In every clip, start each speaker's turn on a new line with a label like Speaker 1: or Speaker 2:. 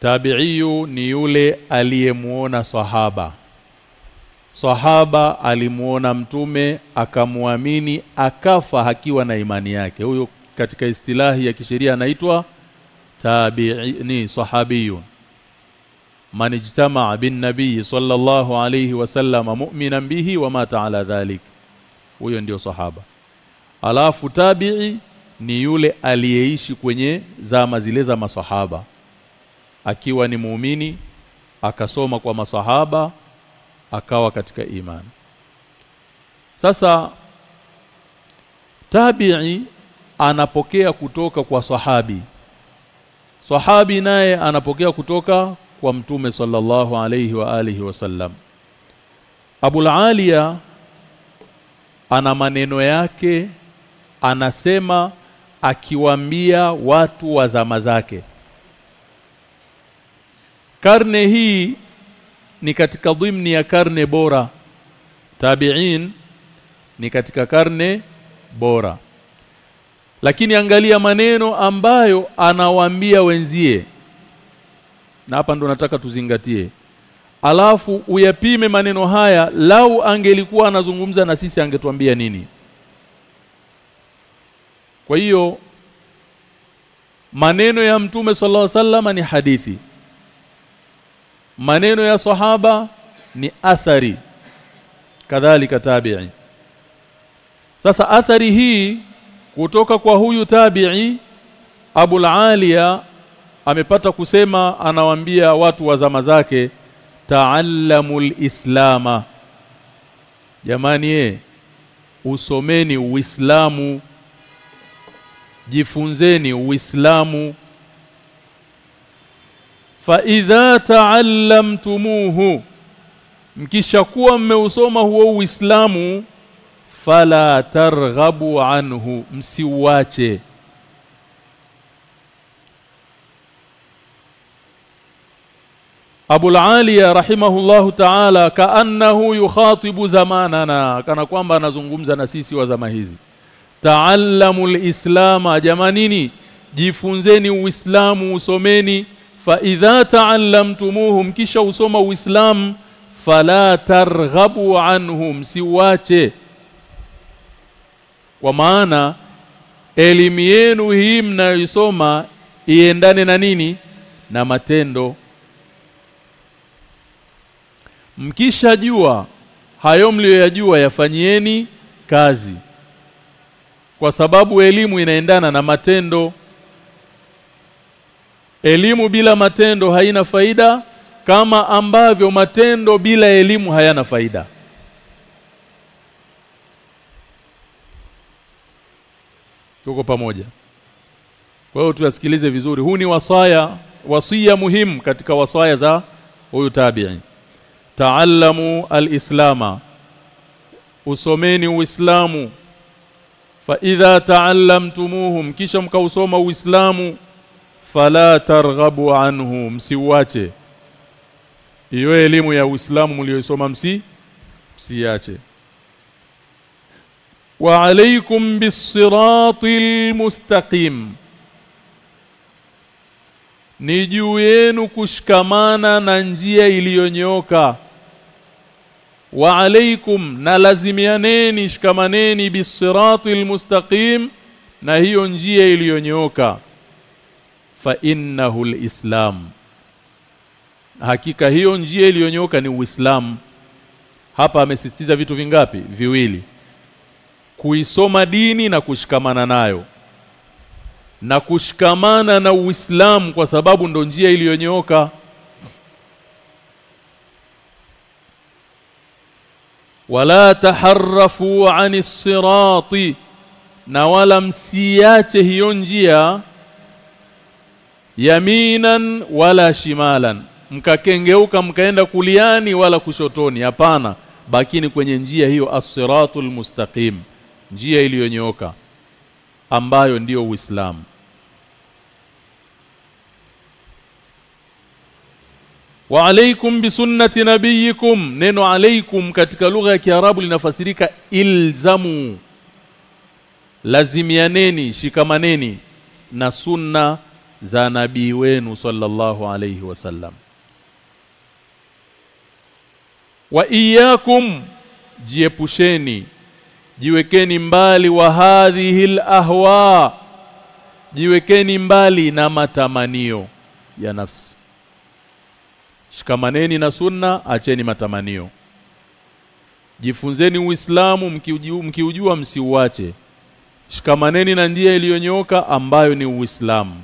Speaker 1: tabi'iyu ni yule aliyemuona sahaba. Sahaba alimuona mtume akamwamini akafa hakiwa na imani yake. Huyo katika istilahi ya kisheria anaitwa tabi'i ni sahabiyun. Man ijtama'a bin nabiy sallallahu alayhi wasallam mu'minan bihi wa mata ala dhalik. Huyo ndio sahaba. Alafu tabi'i ni yule aliyeishi kwenye zama zile za masahaba akiwa ni muumini akasoma kwa masahaba akawa katika imani sasa tabi'i anapokea kutoka kwa sahabi. Sahabi naye anapokea kutoka kwa mtume sallallahu alayhi wa alihi wasallam Abul alia ana maneno yake anasema akiwaambia watu wa zama zake karne hii ni katika dhimni ya karne bora. Tabi'in ni katika karne bora. Lakini angalia maneno ambayo anawaambia wenzie. Na hapa ndo nataka tuzingatie. Alafu uyapime maneno haya lau angelikuwa anazungumza na sisi angetuambia nini. Kwa hiyo maneno ya mtume sallallahu alaihi wasallam ni hadithi maneno ya sahaba ni athari kadhalika tabi'i. Sasa athari hii kutoka kwa huyu tabi'i Abul Aliya amepata kusema anawambia watu wa zama zake ta'allamul islama. Jamani ye usomeni uislamu jifunzeni uislamu fa idha ta'allamtumuhu mkishakuwa mmeusoma huo uislamu fala targhabu anhu msiuache. Abu Aliya rahimahullahu ta'ala kaannahu yukhatibu zamanana kana kwamba anazungumza na sisi wa zama hizi. Ta'allamul lislama jamanini jifunzeni uislamu usomeni fa idha ta'allamtumuhum kisha usoma uislamu fala targhabu anhum siwache kwa maana elimu yenu hii mnayoisoma iendane na nini? Na matendo. Mkishajua hayo mliyoyajua yafanyieni kazi. Kwa sababu elimu inaendana na matendo elimu bila matendo haina faida kama ambavyo matendo bila elimu hayana faida. Tuko pamoja. Kwa hiyo tuyasikilize vizuri. Huu ni wasaya wasia muhimu katika wasaya za huyu tabi'i. Taallamu al-islama. usomeni uislamu. Fa idha taallamtumuhum kisha mkausoma uislamu fala targhabu anhu msiuache. Hiyo elimu ya uislamu mlioisoma msi msiache wa alaykum bis-siratil mustaqim ni juu yenu kushikamana na njia iliyonyoka wa alaykum na lazimianeni shikamaneni bisiratil mustaqim na hiyo njia iliyonyoka fa innahu alislam. Hakika hiyo njia iliyonyoka ni uislamu. Hapa amesisitiza vitu vingapi? Viwili. Kuisoma dini na kushikamana nayo. Na kushikamana na Uislamu kwa sababu ndo njia iliyonyoka. Wala taharrafu anis sirati. Na wala msiache hiyo njia yaminan wala shimalan. Mkakengeuka mkaenda kuliani wala kushotoni. Hapana bakini kwenye njia hiyo as-siratul mustaqim. Njia iliyonyooka ambayo ndiyo Uislamu. Wa alaikum bisunnati nabiyikum neno alaikum katika lugha ya Kiarabu linafasirika ilzamu. Lazimianeni shikamaneni na sunna za nabii wenu sallallahu alayhi wasallam wa iyyakum jiepusheni jiwekeni mbali wa hadhihi ahwa jiwekeni mbali na matamanio ya nafsi. Shikamaneni na sunna acheni matamanio. Jifunzeni uislamu mkiujua, mkiujua msiuache. Shikamaneni na njia iliyonyoka ambayo ni uislamu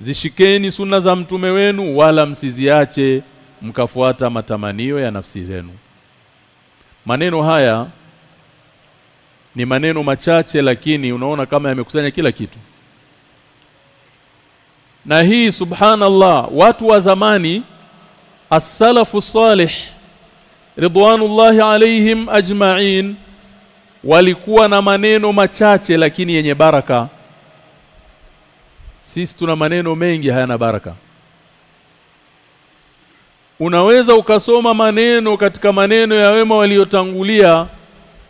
Speaker 1: zishikeni sunna za mtume wenu wala msiziache mkafuata matamanio ya nafsi zenu. Maneno haya ni maneno machache lakini unaona kama yamekusanya kila kitu. Na hii subhanallah watu wa zamani as-salafu salih ridwanullahi alaihim ajma'in walikuwa na maneno machache lakini yenye baraka sisi tuna maneno mengi hayana baraka. Unaweza ukasoma maneno katika maneno ya wema waliotangulia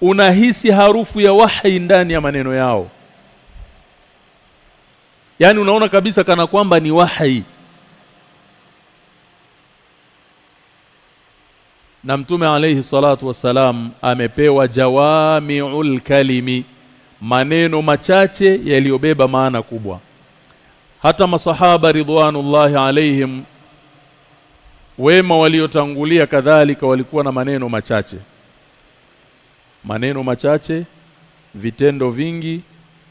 Speaker 1: unahisi harufu ya wahi ndani ya maneno yao. Yani unaona kabisa kana kwamba ni wahi. Na mtume alayhi salatu wassalam amepewa jawami'ul kalimi maneno machache yaliyobeba maana kubwa hata masahaba ridwanullahi alaihim wema waliotangulia kadhalika walikuwa na maneno machache. Maneno machache vitendo vingi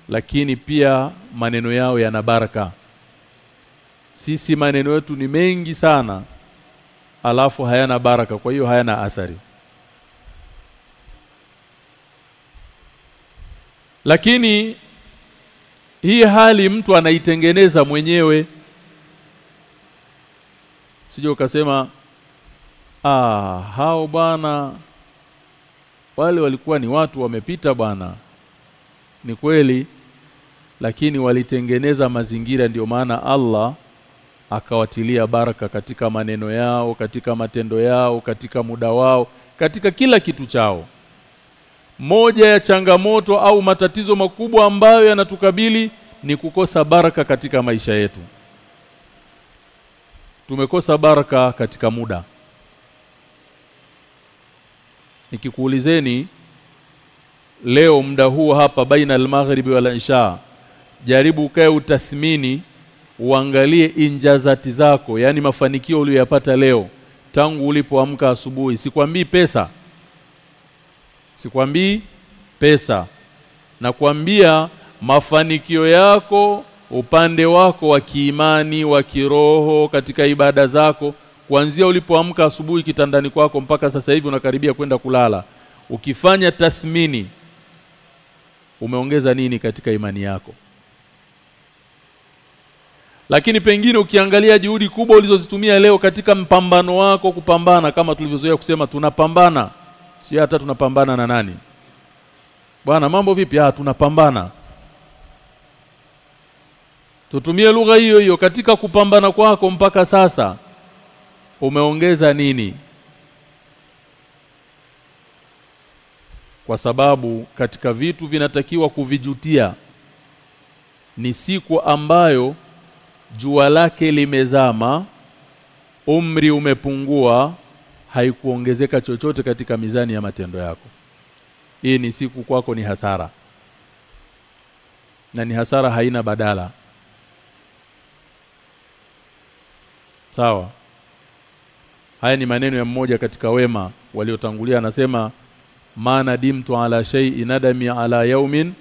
Speaker 1: lakini pia maneno yao yana baraka. Sisi maneno yetu ni mengi sana alafu hayana baraka kwa hiyo hayana athari. Lakini hii hali mtu anaitengeneza mwenyewe. Sije ukasema ah hao bwana wale walikuwa ni watu wamepita bwana. Ni kweli lakini walitengeneza mazingira ndiyo maana Allah akawatilia baraka katika maneno yao katika matendo yao katika muda wao katika kila kitu chao moja ya changamoto au matatizo makubwa ambayo yanatukabili ni kukosa baraka katika maisha yetu. Tumekosa baraka katika muda. Nikikuulizeni leo muda huu hapa baina al-maghribi wal isha jaribu ukae utathmini uangalie injazati zako yani mafanikio uliyoyapata leo tangu ulipoamka asubuhi. Sikwambii pesa sikwambii pesa. Nakwambia mafanikio yako upande wako wa kiimani wa kiroho katika ibada zako kuanzia ulipoamka asubuhi kitandani kwako mpaka sasa hivi unakaribia kwenda kulala. Ukifanya tathmini umeongeza nini katika imani yako? Lakini pengine ukiangalia juhudi kubwa ulizozitumia leo katika mpambano wako kupambana kama tulivyozoea kusema tunapambana si hata tunapambana na nani? Bwana mambo vipi? Ah tunapambana. Tutumie lugha hiyo hiyo. Katika kupambana kwako mpaka sasa umeongeza nini? Kwa sababu katika vitu vinatakiwa kuvijutia ni siku ambayo jua lake limezama umri umepungua haikuongezeka chochote katika mizani ya matendo yako. Hii ni siku kwako ni hasara. Na ni hasara haina badala. Sawa. Haya ni maneno ya mmoja katika wema waliotangulia anasema maana dimtu ala shay'in nadami ala yaumin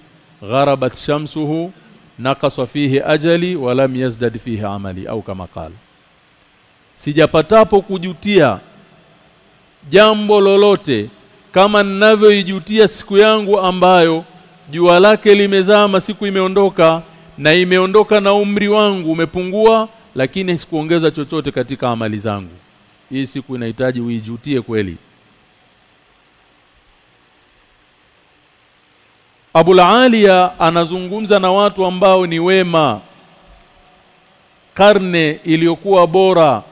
Speaker 1: gharabat shamsuhu naqasa fihi ajali wa lam yazdad fihi amali au kama qala. Sijapatapo kujutia jambo lolote kama ninavyoijutia siku yangu ambayo jua lake limezama siku imeondoka na imeondoka na umri wangu umepungua lakini sikuongeza chochote katika amali zangu. Hii siku inahitaji uijutie kweli. Abul Aliya anazungumza na watu ambao ni wema. Karne iliyokuwa bora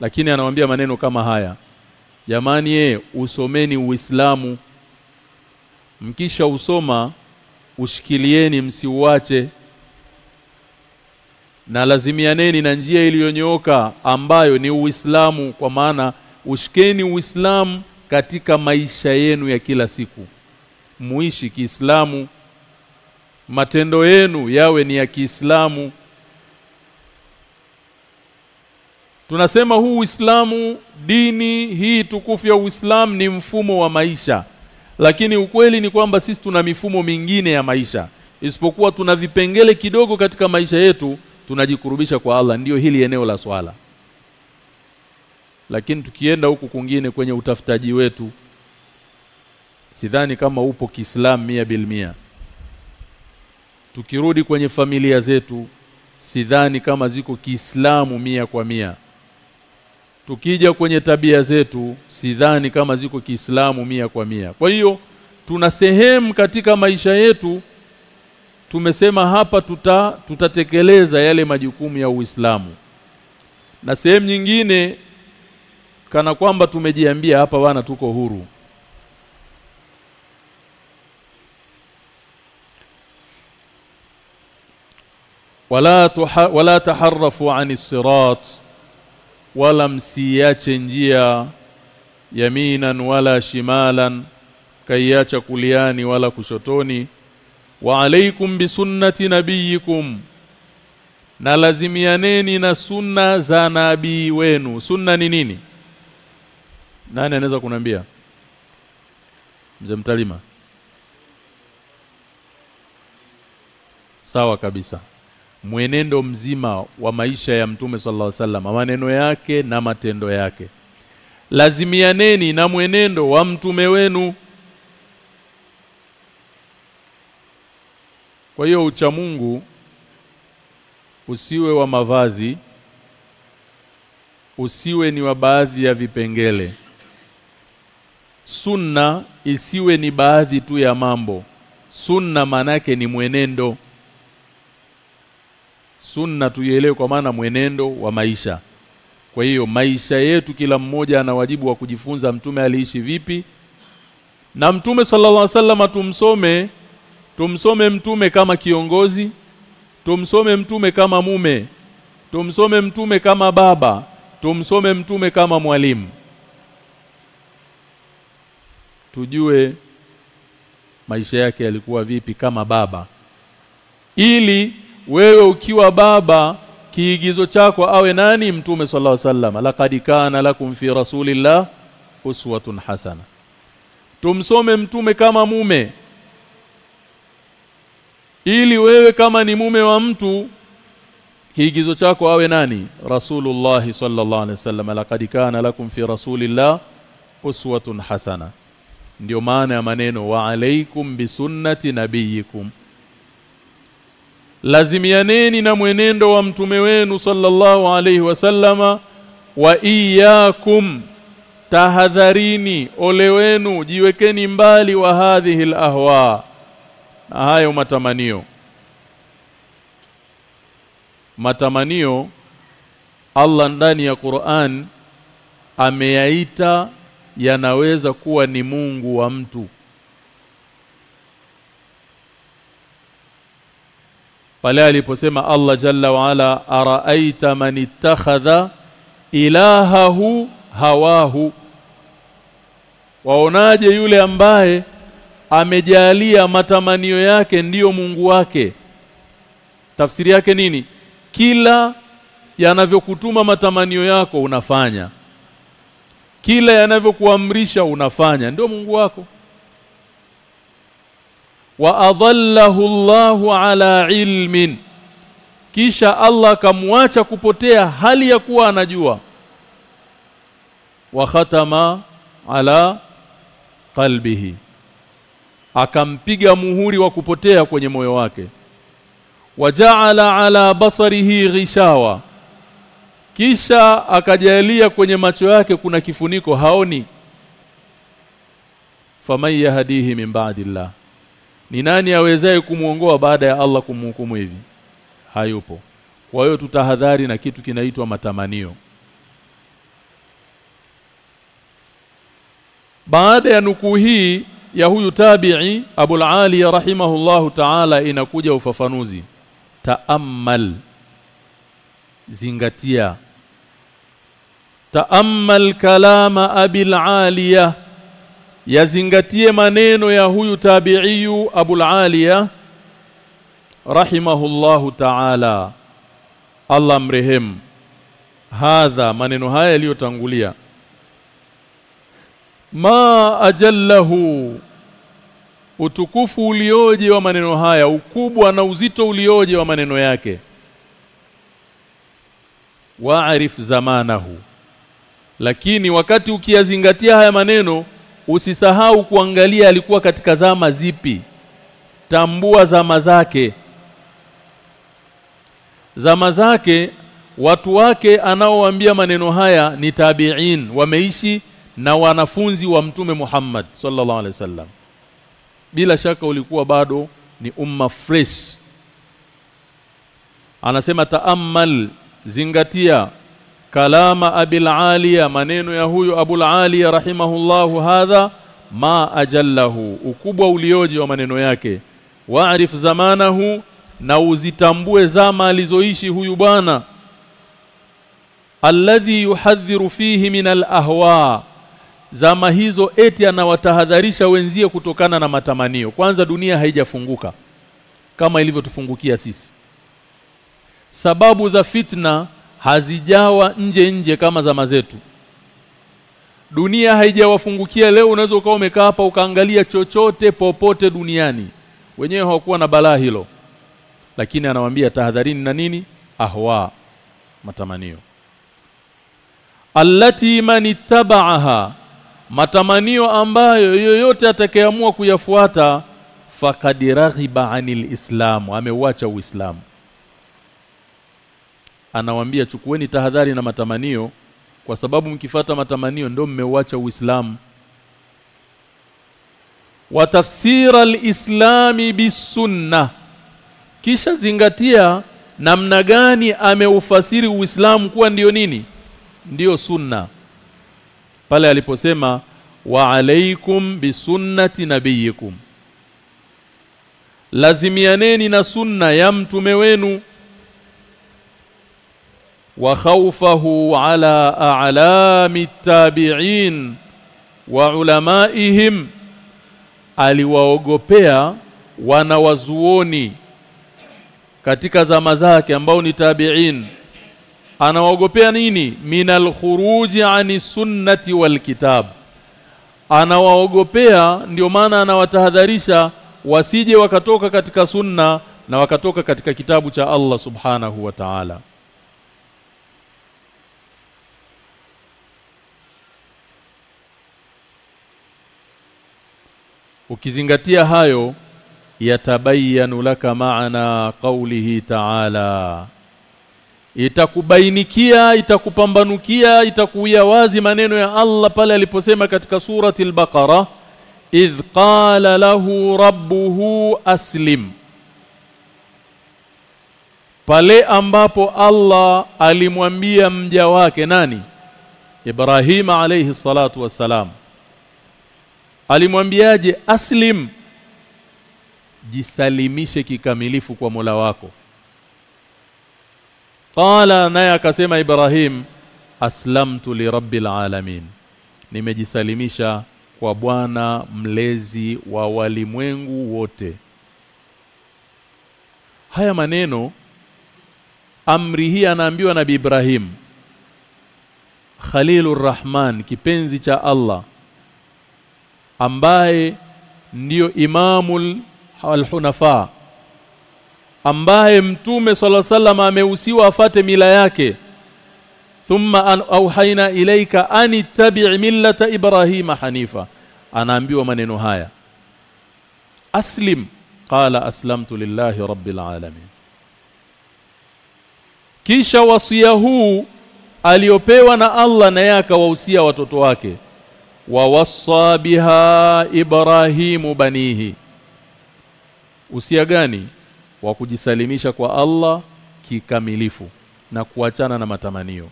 Speaker 1: lakini anawambia maneno kama haya jamani ye usomeni uislamu. Mkisha usoma ushikilieni msiuache. Na lazimianeni na njia iliyonyooka ambayo ni Uislamu kwa maana ushikeni Uislamu katika maisha yenu ya kila siku. Muishi Kiislamu. Matendo yenu yawe ni ya Kiislamu Tunasema huu Uislamu dini hii tukufu ya Uislamu ni mfumo wa maisha. Lakini ukweli ni kwamba sisi tuna mifumo mingine ya maisha. Isipokuwa tuna vipengele kidogo katika maisha yetu tunajikurubisha kwa Allah. Ndiyo hili eneo la swala. Lakini tukienda huku kungine kwenye utafutaji wetu sidhani kama upo Kiislamu mia bilmia tukirudi kwenye familia zetu sidhani kama ziko Kiislamu mia kwa mia tukija kwenye tabia zetu sidhani kama ziko Kiislamu mia kwa mia. Kwa hiyo tuna sehemu katika maisha yetu tumesema hapa tuta tutatekeleza yale majukumu ya Uislamu. Na sehemu nyingine kana kwamba tumejiambia hapa wana tuko huru. Wala tuha, wala taharrafu anis sirat wala msiache njia yaminan wala shimalan kaiacha kuliani wala kushotoni. Wa alaikum bisunnati nabiyikum na lazimianeni na sunna za nabii wenu. Sunna ni nini? Nani anaweza kunambia mzee mtalima. Sawa kabisa mwenendo mzima wa maisha ya mtume sallallahu alaihi wasallam maneno yake na matendo yake. Lazimianeni na mwenendo wa mtume wenu. Kwa hiyo ucha Mungu usiwe wa mavazi usiwe ni wa baadhi ya vipengele. Sunna isiwe ni baadhi tu ya mambo. Sunna manake ni mwenendo sunna tuielewe kwa maana mwenendo wa maisha. Kwa hiyo maisha yetu kila mmoja ana wajibu wa kujifunza mtume aliishi vipi. Na mtume sallallahu alaihi wasallam tumsome tumsome mtume kama kiongozi tumsome mtume kama mume tumsome mtume kama baba tumsome mtume kama mwalimu. Tujue maisha yake yalikuwa vipi kama baba. Ili wewe ukiwa baba kiigizo chako awe nani? Mtume sallallahu alaihi wasallam laqad kana lakum fi rasulillah uswatun hasana. Tumsome mtume kama mume. Ili wewe kama ni mume wa mtu kiigizo chako awe nani? Rasulullah sallallahu alaihi wasallam laqad kana lakum fi rasulillah uswatun hasana. Ndio maana ya maneno wa alaikum bisunnati nabiyikum lazimianeni na mwenendo wa mtume wenu sallallahu alaihi wasallama wa iyyakum. Tahadharini ole wenu jiwekeni mbali wa hadhihi alahwa. Na hayo matamanio. Matamanio Allah ndani ya Qur'an ameyaita yanaweza kuwa ni Mungu wa mtu pale aliposema Allah jalla wa ala araaita man ittakhadha ilahahu hawahu. Waonaje yule ambaye amejalia matamanio yake ndiyo Mungu wake? Tafsiri yake nini? Kila yanavyokutuma matamanio yako unafanya. Kila yanavyokuamrisha unafanya. Ndio Mungu wako wa adallahu Allahu ala ilmin. Kisha Allah akamwacha kupotea hali ya kuwa anajua. Wa khatama ala qalbihi. Akampiga muhuri wa kupotea kwenye moyo wake. Wajaala ala basarihi ghishawa. Kisha akajalia kwenye macho yake kuna kifuniko haoni. Faman yahdihi min ba'dillah ni nani awezaye kumuongoa baada ya Allah kumhukumu hivi? Hayupo. Kwa hiyo tutahadhari na kitu kinaitwa matamanio. Baada ya nukuu hii ya huyu tabi'i Abul Ali rahimahullahu ta'ala inakuja ufafanuzi. Taammal. Zingatia. Taammal kalama abil aliya yazingatie maneno ya huyu tabi'iyu abul aliya rahimahullahu ta'ala. Allah mrehemu. Hadha maneno haya yaliyotangulia. Ma ajallahu utukufu ulioje wa maneno haya ukubwa na uzito ulioje wa maneno yake? Waarif zamanahu. Lakini wakati ukiyazingatia haya maneno usisahau kuangalia alikuwa katika zama zipi. Tambua zama zake. Zama zake watu wake anaowaambia maneno haya ni tabi'in wameishi na wanafunzi wa mtume Muhammad sallallahu alaihi wasallam. Bila shaka ulikuwa bado ni umma fresh. Anasema taammal zingatia kalama abil aliya maneno ya huyu abul aliya rahimahullahu hadha ma ajallahu ukubwa ulioje wa maneno yake. Waarif zamanahu na uzitambue zama alizoishi huyu bwana. Alladhi yuhadhiru fihi min alahwa zama hizo eti anawatahadharisha wenzie kutokana na matamanio. Kwanza dunia haijafunguka kama ilivyotufungukia sisi. Sababu za fitna hazijawa nje nje kama zama zetu. Dunia haijawafungukia leo unaweza ukawa umekaa hapa ukaangalia chochote popote duniani. Wenyewe hawakuwa na balaa hilo. Lakini anawambia tahadharini na nini? Ahwa matamanio. Allati man ittaba'aha matamanio ambayo yoyote atakayeamua kuyafuata faqad raghiba anil islam ameuacha uislamu anawaambia chukueni tahadhari na matamanio kwa sababu mkifata matamanio ndio mmeuacha uislamu. Wa tafsira alislami bisunna kisha zingatia namna gani ameufasiri uislamu kuwa ndiyo nini? Ndiyo sunna. Pale aliposema wa alaikum bisunnati nabiyikum lazimianeni na sunna ya mtume wenu wa على اعلام التابعين ulamaihim aliwaogopea wanawazuoni katika zama zake ambao ni tabi'in. Anawaogopea nini? Min khuruji ani sunnati walkitab anawaogopea ndio maana anawatahadharisha wasije wakatoka katika sunna na wakatoka katika kitabu cha Allah subhanahu wa ta'ala ukizingatia hayo yatabayanu laka maana qawlihi ta'ala. Itakubainikia itakupambanukia itakuwia wazi maneno ya Allah pale aliposema katika surati al-Baqara idh qala lahu rabbuhu aslim. Pale ambapo Allah alimwambia mja wake nani? Ibrahim alayhi salatu wassalam alimwambiaje aslim jisalimishe kikamilifu kwa Mola wako. Qala naye akasema Ibrahim aslamtu li rabbil alamin. Nimejisalimisha kwa Bwana mlezi wa walimwengu wote. Haya maneno amri hii anaambiwa nabii Ibrahim Khalilur Rahman kipenzi cha Allah ambaye ndiyo imamul al-hunafa ambaye mtume sala salama amehusiwa afate mila yake. Thumma an auhaina ilaika ani tabi' millata ibrahima hanifa. Anaambiwa maneno haya aslim qala aslamtu lillahi rabbil alamin. Kisha wasia huu aliopewa na Allah na yeye akawahusia watoto wake wa wassa biha ibrahimu banihi. Usia gani? Wa kujisalimisha kwa Allah kikamilifu na kuachana na matamanio.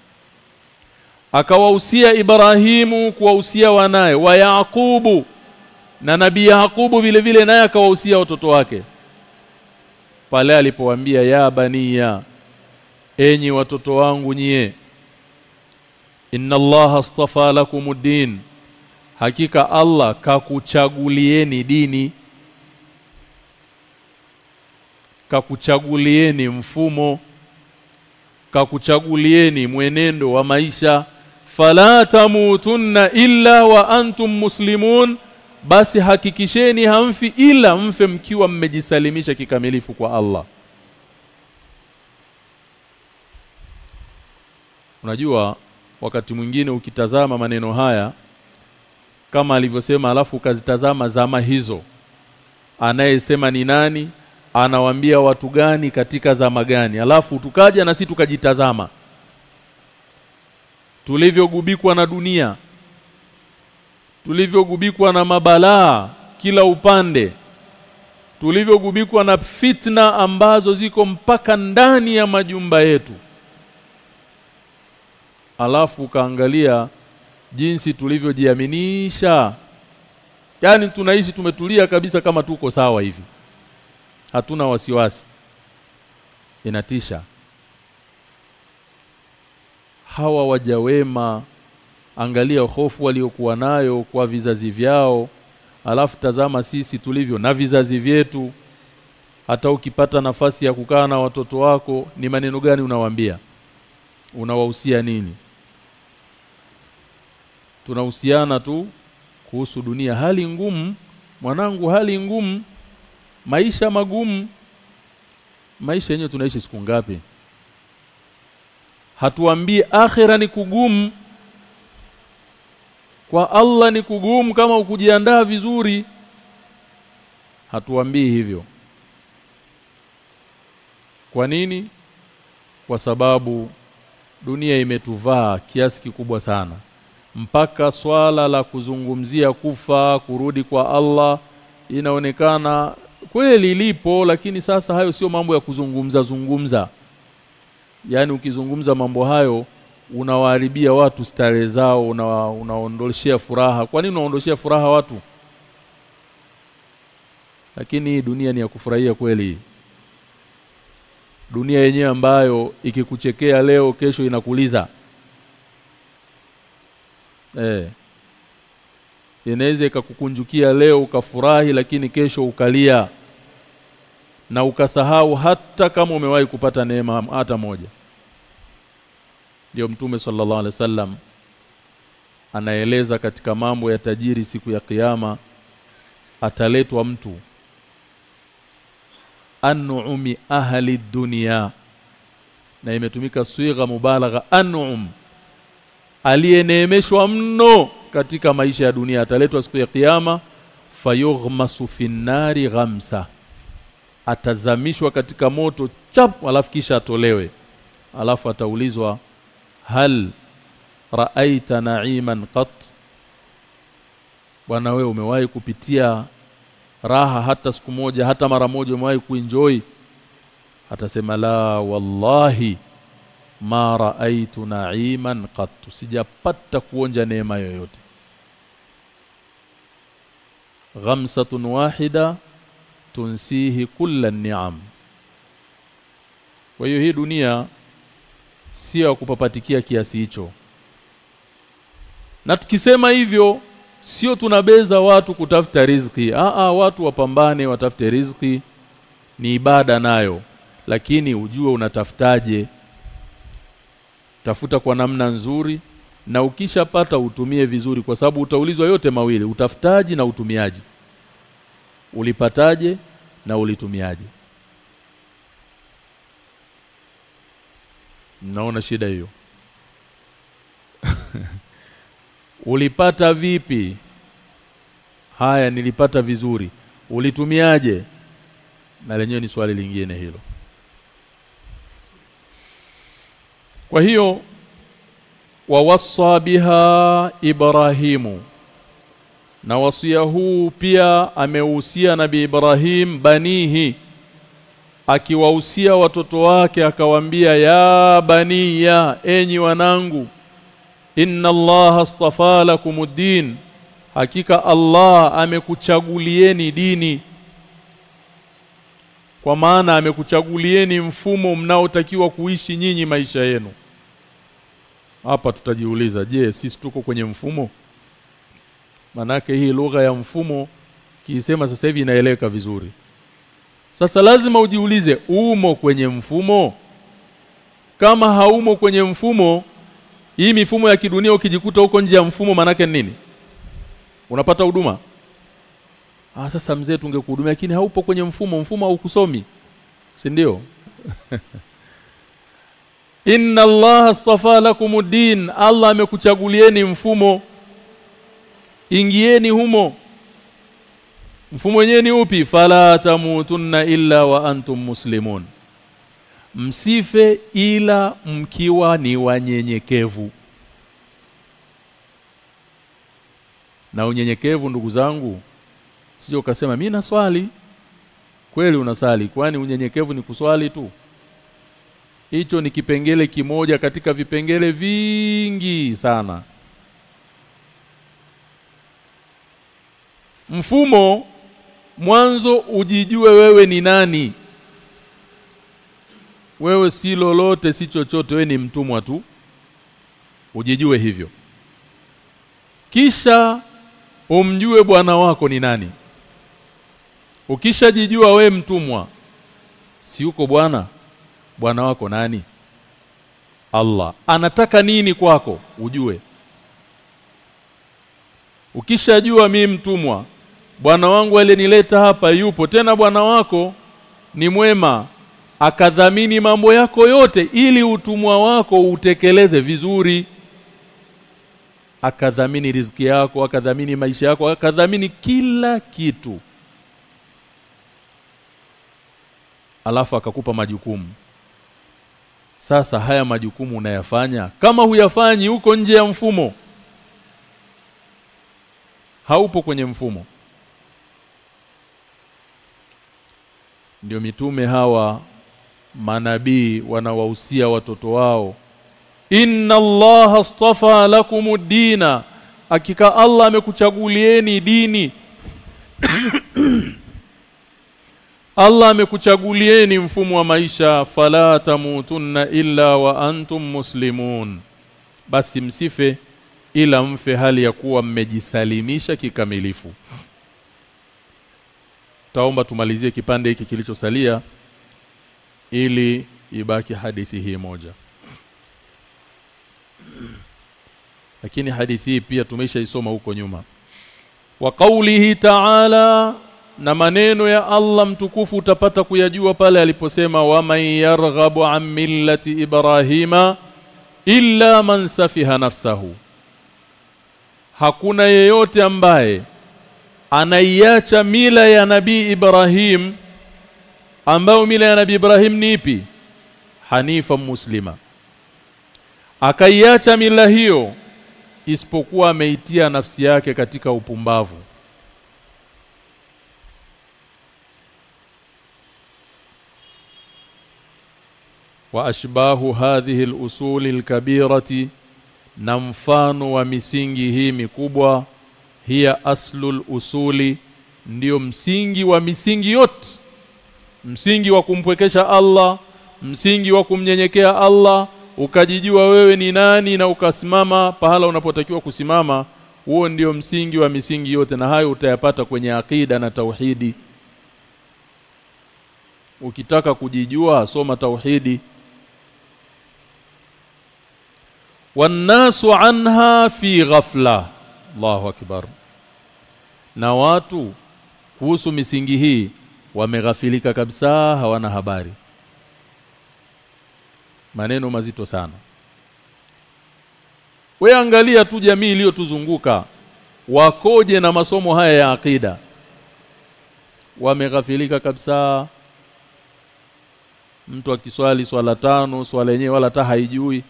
Speaker 1: Akawahusia Ibrahimu kuwausia wanaye wa Yaqubu na nabii Yaqubu vile vile naye akawausia watoto wake. Pale alipowaambia ya baniya enyi watoto wangu nyie inna allaha astafa lakumuddin hakika Allah kakuchagulieni dini. Kakuchagulieni mfumo. Kakuchagulieni mwenendo wa maisha. Fala tamutunna illa wa antum muslimun. Basi hakikisheni hamfi ila mfe mkiwa mmejisalimisha kikamilifu kwa Allah. Unajua wakati mwingine ukitazama maneno haya kama alivyosema alafu ukazitazama zama hizo. Anayesema ni nani anawambia watu gani katika zama gani. Alafu tukaja na sisi tukajitazama. Tulivyogubikwa na dunia. Tulivyogubikwa na mabalaa kila upande. Tulivyogubikwa na fitna ambazo ziko mpaka ndani ya majumba yetu. Alafu kaangalia jinsi tulivyojiaminisha. Yani tunaishi tumetulia kabisa kama tuko sawa hivi. Hatuna wasiwasi. Inatisha. Hawa wajawema angalia hofu waliokuwa nayo kwa vizazi vyao alafu tazama sisi tulivyo na vizazi vyetu. Hata ukipata nafasi ya kukaa na watoto wako ni maneno gani unawaambia? Unawahusia nini tunahusiana tu kuhusu dunia. Hali ngumu mwanangu hali ngumu maisha magumu. Maisha yenyewe tunaishi siku ngapi? Hatuambii akhira ni kugumu. Kwa Allah ni kugumu kama ukujiandaa vizuri. Hatuambii hivyo. Kwa nini? Kwa sababu dunia imetuvaa kiasi kikubwa sana mpaka swala la kuzungumzia kufa kurudi kwa Allah inaonekana kweli lipo lakini sasa hayo sio mambo ya kuzungumza zungumza. Yani ukizungumza mambo hayo unawaharibia watu stare zao una, unaondoshia furaha. Kwa nini unaondoshia furaha watu? Lakini dunia ni ya kufurahia kweli. Dunia yenyewe ambayo ikikuchekea leo kesho inakuliza eh. Inaweza ikakukunjukia leo ukafurahi lakini kesho ukalia na ukasahau hata kama umewahi kupata neema hata moja. Ndio mtume sallallahu alaihi wasallam anaeleza katika mambo ya tajiri siku ya kiyama ataletwa mtu. An'umi ahli dunia na imetumika swigha mubalagha an'um aliyeneemeshwa mno katika maisha ya dunia. Ataletwa siku ya kiyama fayughmasu finnari ghamsa. Atazamishwa katika moto chap alafu kisha atolewe. Alafu ataulizwa hal raaita na'iman qat? Bwana wewe umewahi kupitia raha hata siku moja hata mara moja umewahi kuenjoy? Atasema la wallahi ma raaitu na'iman qat. Sijapata kuonja neema yoyote. Ghamsatun wahida tunsihi kulla ni'am. Kwa hiyo hii dunia sio ya kupapatikia kiasi hicho. Na tukisema hivyo sio tunabeza watu kutafuta riziki. A a watu wapambane watafute riziki ni ibada nayo. Lakini ujue unatafutaje tafuta kwa namna nzuri na ukishapata utumie vizuri kwa sababu utaulizwa yote mawili utafutaji na utumiaji. Ulipataje na ulitumiaje. Naona shida hiyo. Ulipata vipi? Haya nilipata vizuri. Ulitumiaje? Na lenyewe ni swali lingine hilo kwa hiyo wawassa biha Ibrahimu. Na wasia huu pia ameuhusia nabi Ibrahim banihi. Akiwahusia watoto wake akawaambia ya baniya enyi wanangu inna allaha astafa lakumuddin hakika Allah amekuchagulieni dini kwa maana amekuchagulieni mfumo mnaotakiwa kuishi nyinyi maisha yenu. Hapa tutajiuliza je sisi tuko kwenye mfumo? Manake hii lugha ya mfumo kiisema sasa hivi inaeleweka vizuri. Sasa lazima ujiulize umo kwenye mfumo? Kama haumo kwenye mfumo hii mifumo ya kidunia ukijikuta huko nje ya mfumo manake nini? Unapata huduma ah sasa mzee tungekuhudumia lakini haupo kwenye mfumo. Mfumo haukusomi si ndio? Inna Allah astafa lakumuddin Allah amekuchagulieni mfumo. Ingieni humo. Mfumo wenyewe ni upi? Fala tamutunna illa wa antum muslimun. Msife ila mkiwa ni wanyenyekevu. Na unyenyekevu ndugu zangu sio ukasema mimi naswali. Kweli unasali kwani unyenyekevu ni kuswali tu. Hicho ni kipengele kimoja katika vipengele vingi sana. Mfumo mwanzo ujijue wewe ni nani. Wewe si lolote si chochote wewe ni mtumwa tu. Ujijue hivyo. Kisha umjue bwana wako ni nani ukishajijua we mtumwa si uko bwana? Bwana wako nani? Allah. Anataka nini kwako? Ujue. Ukishajua mi mtumwa bwana wangu alinileta hapa yupo. Tena bwana wako ni mwema akadhamini mambo yako yote ili utumwa wako utekeleze vizuri. Akadhamini riziki yako akadhamini maisha yako akadhamini kila kitu alafu akakupa majukumu. Sasa haya majukumu unayafanya? Kama huyafanyi huko nje ya mfumo. Haupo kwenye mfumo. Ndio mitume hawa manabii wanawahusia watoto wao. Inna allaha astafa lakumud dina. Hakika Allah amekuchagulieni dini Allah amekuchagulieni mfumo wa maisha. Fala tamutunna illa wa antum muslimun. Basi msife ila mfe hali ya kuwa mmejisalimisha kikamilifu. Taomba tumalizie kipande hiki kilichosalia ili ibaki hadithi hii moja. Lakini hadithi hii pia tumeshaisoma huko nyuma. Wa qawlihi ta'ala na maneno ya Allah mtukufu utapata kuyajua pale aliposema wa man yarghabu an millati ibrahima illa man safiha nafsahu. Hakuna yeyote ambaye anaiacha mila ya nabii Ibrahim ambayo mila ya nabii Ibrahim ni ipi? Hanifa muslima. Akaiacha mila hiyo isipokuwa ameitia nafsi yake katika upumbavu wa ashbahu hadhihi al-usuli al-kabirati na mfano wa misingi hii mikubwa hiya aslul usuli ndiyo msingi wa misingi yote. Msingi wa kumpwekesha Allah msingi wa kumnyenyekea Allah ukajijua wewe ni nani na ukasimama pahala unapotakiwa kusimama huo ndio msingi wa misingi yote na hayo utayapata kwenye akida na tauhidi. Ukitaka kujijua soma tauhidi wannasu anha fi ghafla. Allahu akbar. Na watu kuhusu misingi hii wameghafilika kabisa hawana habari. Maneno mazito sana. We angalia tu jamii iliyotuzunguka wakoje na masomo haya ya akida? Wameghafilika kabisa. Mtu akiswali swala tano swala yenyewe wala hata haijui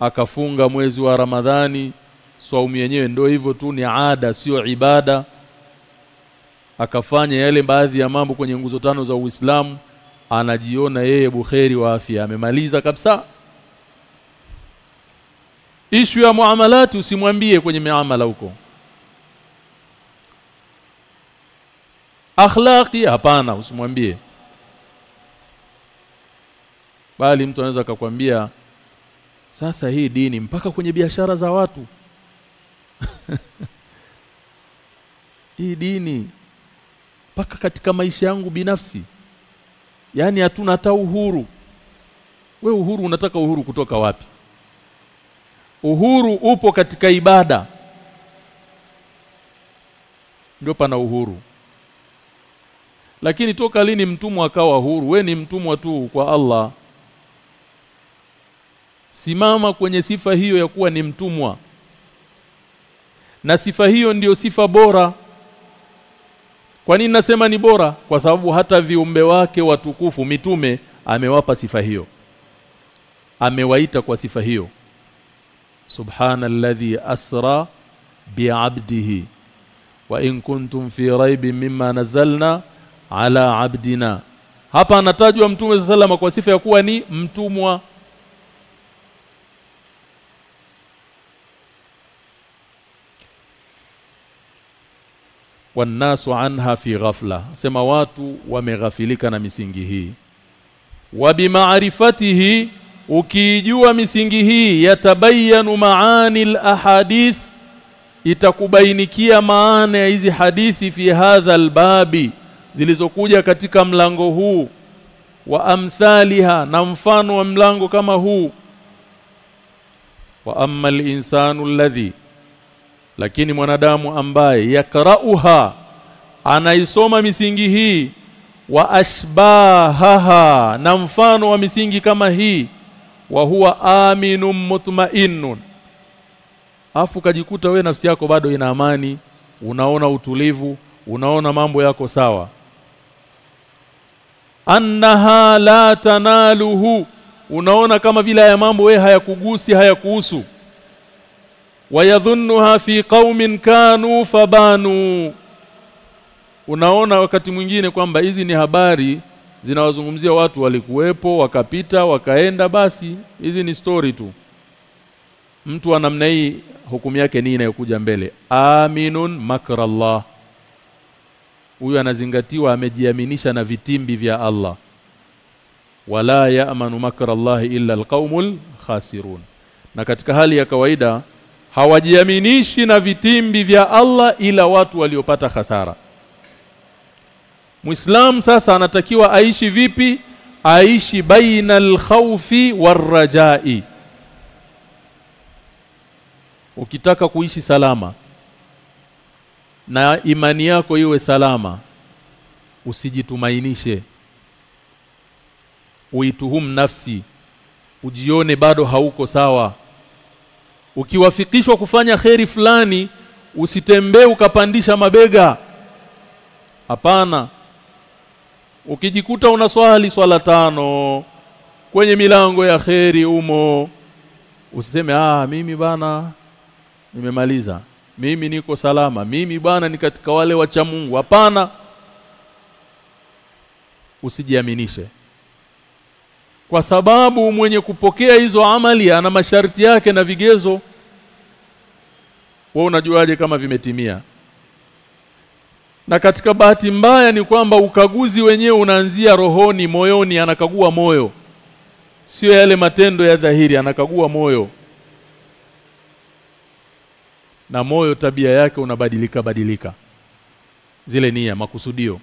Speaker 1: akafunga mwezi wa Ramadhani. Swaumu yenyewe ndio hivyo tu ni ada sio ibada. Akafanya yale baadhi ya mambo kwenye nguzo tano za Uislamu. Anajiona yeye bukheri wa afya amemaliza kabisa. Ishu ya muamalati usimwambie kwenye miamala huko. Akhlaqi hapana usimwambie. Bali mtu anaweza akakwambia sasa hii dini mpaka kwenye biashara za watu. Hii dini mpaka katika maisha yangu binafsi. Yaani hatuna hata uhuru. We uhuru unataka uhuru kutoka wapi? Uhuru upo katika ibada. Ndio pana uhuru. Lakini toka lini mtumwa akawa huru? We ni mtumwa tu kwa Allah simama kwenye sifa hiyo ya kuwa ni mtumwa. Na sifa hiyo ndiyo sifa bora. Kwa nini nasema ni bora? Kwa sababu hata viumbe wake watukufu mitume amewapa sifa hiyo. Amewaita kwa sifa hiyo. Subhanalladhi asra bi'abdihi wa in kuntum fi raibi mimma nazalna ala abdina. Hapa anatajwa mtume sallallahu kwa sifa ya kuwa ni mtumwa wannasu anha fi ghafla. Sema watu wameghafilika na misingi hii. Wa bimaarifatihi ukijua misingi hii yatabayanu maani alahadith itakubainikia maana ya hizi hadithi fi hadha albabi zilizokuja katika mlango huu wa amthaliha na mfano wa mlango kama huu. Wa amma al-insanu alladhi lakini mwanadamu ambaye yakrauha anaisoma misingi hii wa ashbahaha na mfano wa misingi kama hii wa huwa aminun mutmainnun. Afu kajikuta we nafsi yako bado ina amani unaona utulivu unaona mambo yako sawa. Annaha la tanaluhu unaona kama vile haya mambo we hayakugusi hayakuhusu wayadhunnuha fi qaumin kanu fabanu. Unaona wakati mwingine kwamba hizi ni habari zinawazungumzia watu walikuwepo wakapita wakaenda basi hizi ni story tu. Mtu wa namna hii hukumu yake ni inayokuja mbele. Aminun makrallah. Huyu anazingatiwa amejiaminisha na vitimbi vya Allah. Wala ya'manu makrallahi illa alqaumul khasirun. Na katika hali ya kawaida hawajiaminishi na vitimbi vya Allah ila watu waliopata hasara Muislam sasa anatakiwa aishi vipi? Aishi baina al-khawfi war-rajai. Ukitaka kuishi salama na imani yako iwe salama usijitumainishe uituhum nafsi. Ujione bado hauko sawa ukiwafikishwa kufanya kheri fulani usitembee ukapandisha mabega. Hapana. Ukijikuta unaswali swala tano. Kwenye milango ya kheri umo. Usiseme ah mimi bana nimemaliza. Mimi niko salama. Mimi bana ni katika wale wacha Mungu. Hapana. Usijiaminishe kwa sababu mwenye kupokea hizo amali ana masharti yake na vigezo. Wewe unajuaje kama vimetimia? Na katika bahati mbaya ni kwamba ukaguzi wenyewe unaanzia rohoni moyoni anakagua moyo. Sio yale matendo ya dhahiri anakagua moyo. Na moyo tabia yake unabadilika badilika. Zile nia makusudio.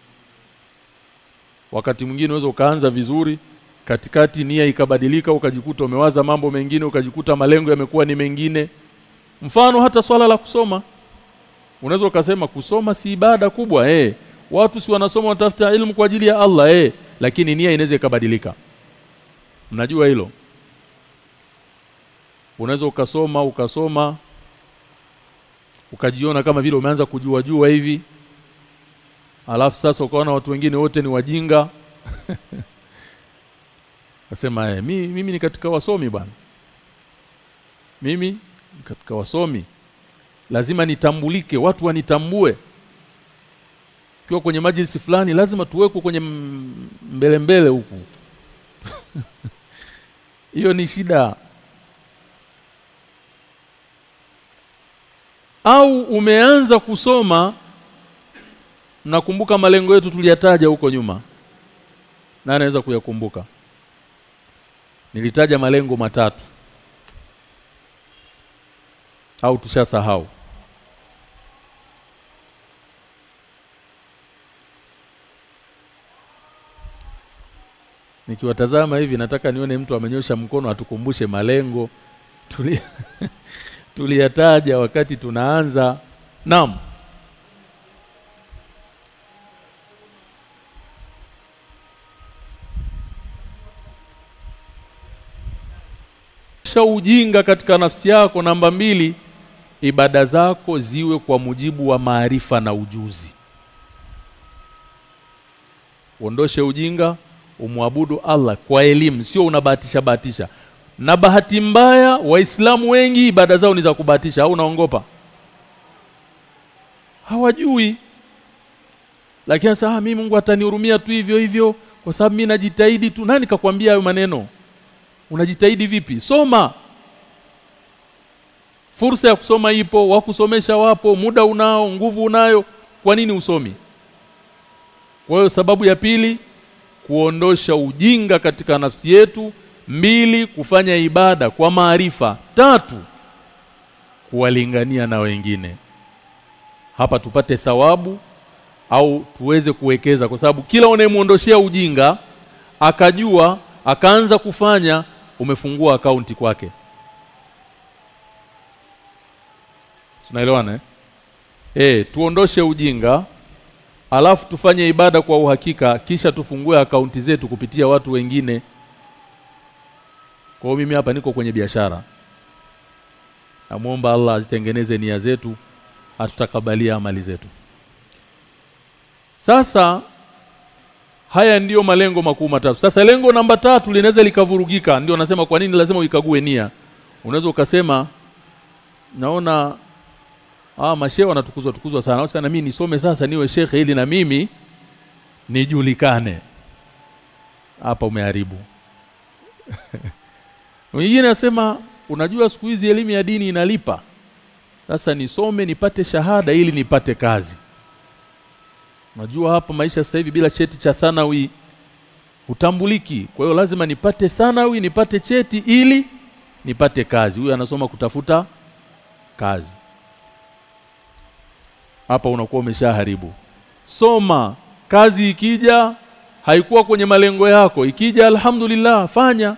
Speaker 1: Wakati mwingine unaweza ukaanza vizuri katikati nia ikabadilika ukajikuta umewaza mambo mengine ukajikuta malengo yamekuwa ni mengine. Mfano hata swala la kusoma. Unaweza ukasema kusoma si ibada kubwa eh. Watu si wanasoma watafuta elimu kwa ajili ya Allah eh. Lakini nia inaweza ikabadilika. Mnajua hilo? Unaweza ukasoma ukasoma ukajiona kama vile umeanza kujua jua hivi. Alafu sasa ukaona watu wengine wote ni wajinga Akasema eh mimi, mimi ni katika wasomi bwana. Mimi katika wasomi. Lazima nitambulike, watu wanitambue. Kiwa kwenye majlisi fulani lazima tuwekwe kwenye mbele mbele huku. Hiyo ni shida. Au umeanza kusoma mnakumbuka malengo yetu tuliyataja huko nyuma na anaweza kuyakumbuka nilitaja malengo matatu au tushasahau Nikiwatazama hivi nataka nione mtu amenyosha mkono atukumbushe malengo tuli tuliyataja wakati tunaanza. Naam. Sha ujinga katika nafsi yako. Namba mbili ibada zako ziwe kwa mujibu wa maarifa na ujuzi. Uondoshe ujinga, umwabudu Allah kwa elimu sio unabahatisha bahatisha. Na bahati mbaya waislamu wengi ibada zao ni za kubatisha au unaongopa hawajui. Lakini sasa mimi Mungu atanihurumia tu hivyo hivyo kwa sababu mimi najitahidi tu. Nani kakwambia hayo maneno unajitahidi vipi? Soma. Fursa ya kusoma ipo wa kusomesha wapo muda unao nguvu unayo. Kwa nini usomi? Kwa hiyo sababu ya pili kuondosha ujinga katika nafsi yetu. Mbili kufanya ibada kwa maarifa. Tatu kuwalingania na wengine. Hapa tupate thawabu au tuweze kuwekeza kwa sababu kila unayemuondoshea ujinga akajua akaanza kufanya umefungua akaunti kwake. Tunaelewana eh? eh tuondoshe ujinga alafu tufanye ibada kwa uhakika kisha tufungue akaunti zetu kupitia watu wengine. Kwa mimi hapa niko kwenye biashara. Namuomba Allah azitengeneze nia zetu atutakabalia amali zetu. Sasa haya ndiyo malengo makuu matatu. Sasa lengo namba tatu linaweza likavurugika. Ndio nasema kwa nini lazima uikague nia. Unaweza ukasema naona ah mashehe wanatukuzwa tukuzwa sana. Sasa na mimi nisome sasa niwe shekhe ili na mimi nijulikane. Hapa umeharibu. Mwingine anasema unajua siku hizi elimu ya dini inalipa. Sasa nisome nipate shahada ili nipate kazi Unajua hapa maisha sasa hivi bila cheti cha thanawi utambuliki. Kwa hiyo lazima nipate thanawi, nipate cheti ili nipate kazi. Huyu anasoma kutafuta kazi. Hapa unakuwa umeshaharibu. Soma, kazi ikija haikuwa kwenye malengo yako. Ikija alhamdulillah fanya.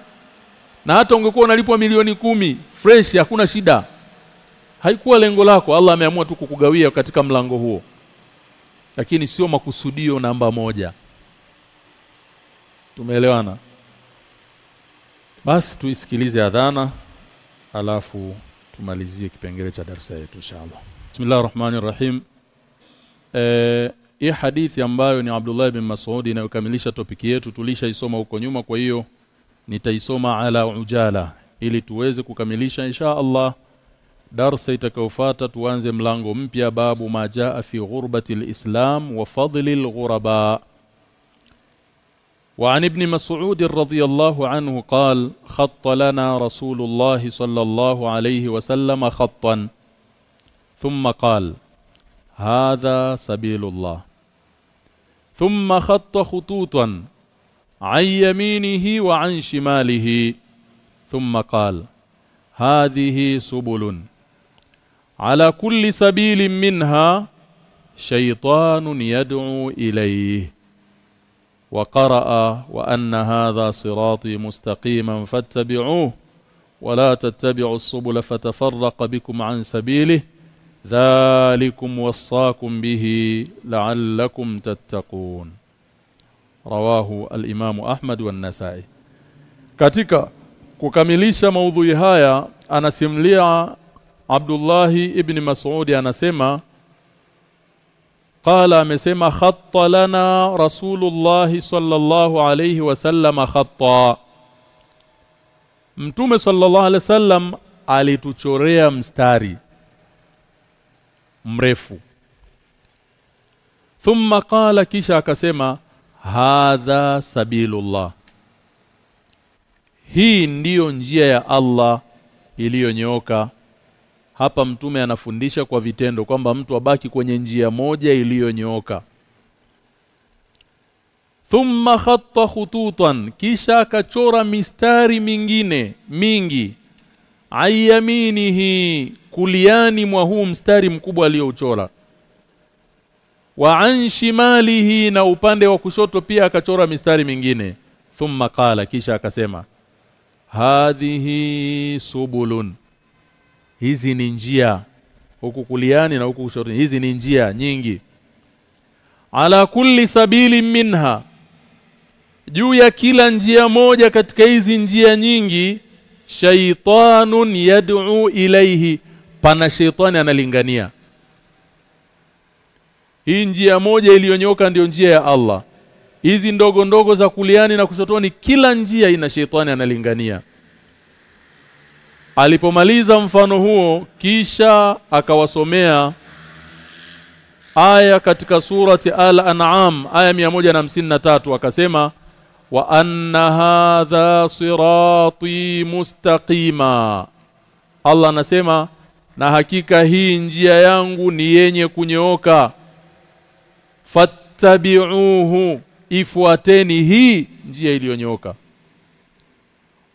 Speaker 1: Na hata ungekuwa unalipwa milioni kumi fresh hakuna shida. Haikuwa lengo lako. Allah ameamua tu kukugawia katika mlango huo lakini sio makusudio namba moja. Tumeelewana? Basi tuisikilize adhana alafu tumalizie kipengele cha darasa yetu inshallah. Bismillahirrahmanirrahim rahmanir rahim. Eh hii hadithi ambayo ni Abdullah bin Mas'ud inayokamilisha topiki yetu tulishaisoma huko nyuma kwa hiyo nitaisoma ala ujala ili tuweze kukamilisha insha Allah darsa itakayofuata tuanze mlango mpya babu majaa fi ghurbati alislam wa fadli alghuraba وعن ابن مسعود رضي الله عنه قال خط لنا رسول الله صلى الله عليه وسلم خطا. ثم قال هذا سبيل الله. ثم خط خطوطا عن يمينه وعن شماله. ثم قال هذه سبل. على كل سبيل منها شيطان يدعو إليه. وقرأ وأن هذا صراطي مستقيما فاتبعوه ولا تتبعوا السبل فتفرق بكم عن سبيله. ذلكم وصاكم به لعلكم تتقون. رواه الإمام أحمد والنسائي. katika kukamilisha maudhui haya anasimulia Abdullah ibn Mas'ud anasema qala amesema khatta lana rasulullah sallallahu alayhi wasallam khatta. Mtume sallallahu alayhi wasallam alituchorea mstari mrefu. Thumma qala kisha akasema hadha sabilullah. Hii ndiyo njia ya Allah iliyonyooka hapa mtume anafundisha kwa vitendo kwamba mtu abaki kwenye njia moja iliyonyooka. Thumma khatta khututan kisha akachora mistari mingine mingi. Ayaminihi kuliani mwa huu mstari mkubwa aliyouchora wa an shimalihi na upande wa kushoto pia akachora mistari mingine. Thumma qala kisha akasema hadhihi subulun hizi ni njia. Huku kuliani na huku kushoto. Hizi ni njia nyingi. Ala kulli sabili minha. Juu ya kila njia moja katika hizi njia nyingi shaytanun yad'u ilaihi pana shaytani analingania. Hii njia moja iliyonyoka ndiyo njia ya Allah. Hizi ndogo ndogo za kuliani na kushotoni kila njia ina sheitani analingania alipomaliza mfano huo kisha akawasomea aya katika surati al-an'am aya 153 akasema wa anna hadha sirati mustaqima. Allah anasema na hakika hii njia yangu ni yenye kunyooka. Fattabi'uhu ifuateni hii njia iliyonyoka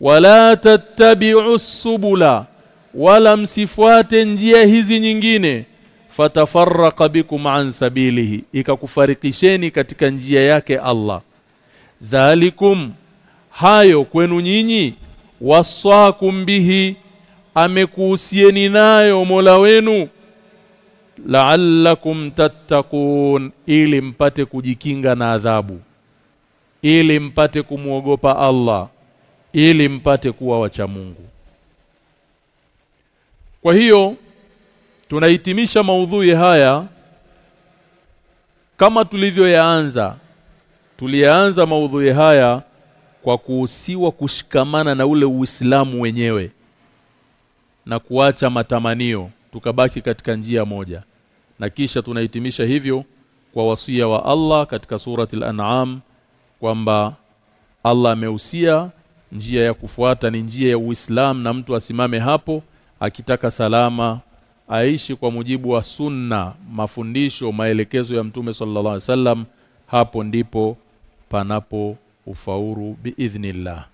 Speaker 1: wala tattabi'u subula. Wala msifuate njia hizi nyingine. Fatafarraqa bikum an sabilihi. Ikakufarikisheni katika njia yake Allah. Dhalikum hayo kwenu nyinyi. Wasakum bihi. Amekuhusieni nayo Mola wenu. La'allakum tattaqun. Ili mpate kujikinga na adhabu. Ili mpate kumuogopa Allah ili mpate kuwa wacha Mungu. Kwa hiyo tunahitimisha maudhui haya kama tulivyoyaanza. Tulianza maudhui haya kwa kuhusiwa kushikamana na ule Uislamu wenyewe na kuacha matamanio tukabaki katika njia moja. Na kisha tunahitimisha hivyo kwa wasia wa Allah katika surati al-an'am kwamba Allah amehusia njia ya kufuata ni njia ya Uislamu na mtu asimame hapo akitaka salama aishi kwa mujibu wa sunna mafundisho maelekezo ya mtume sallallahu alaihi wasallam. Hapo ndipo panapo ufauru biidhnillah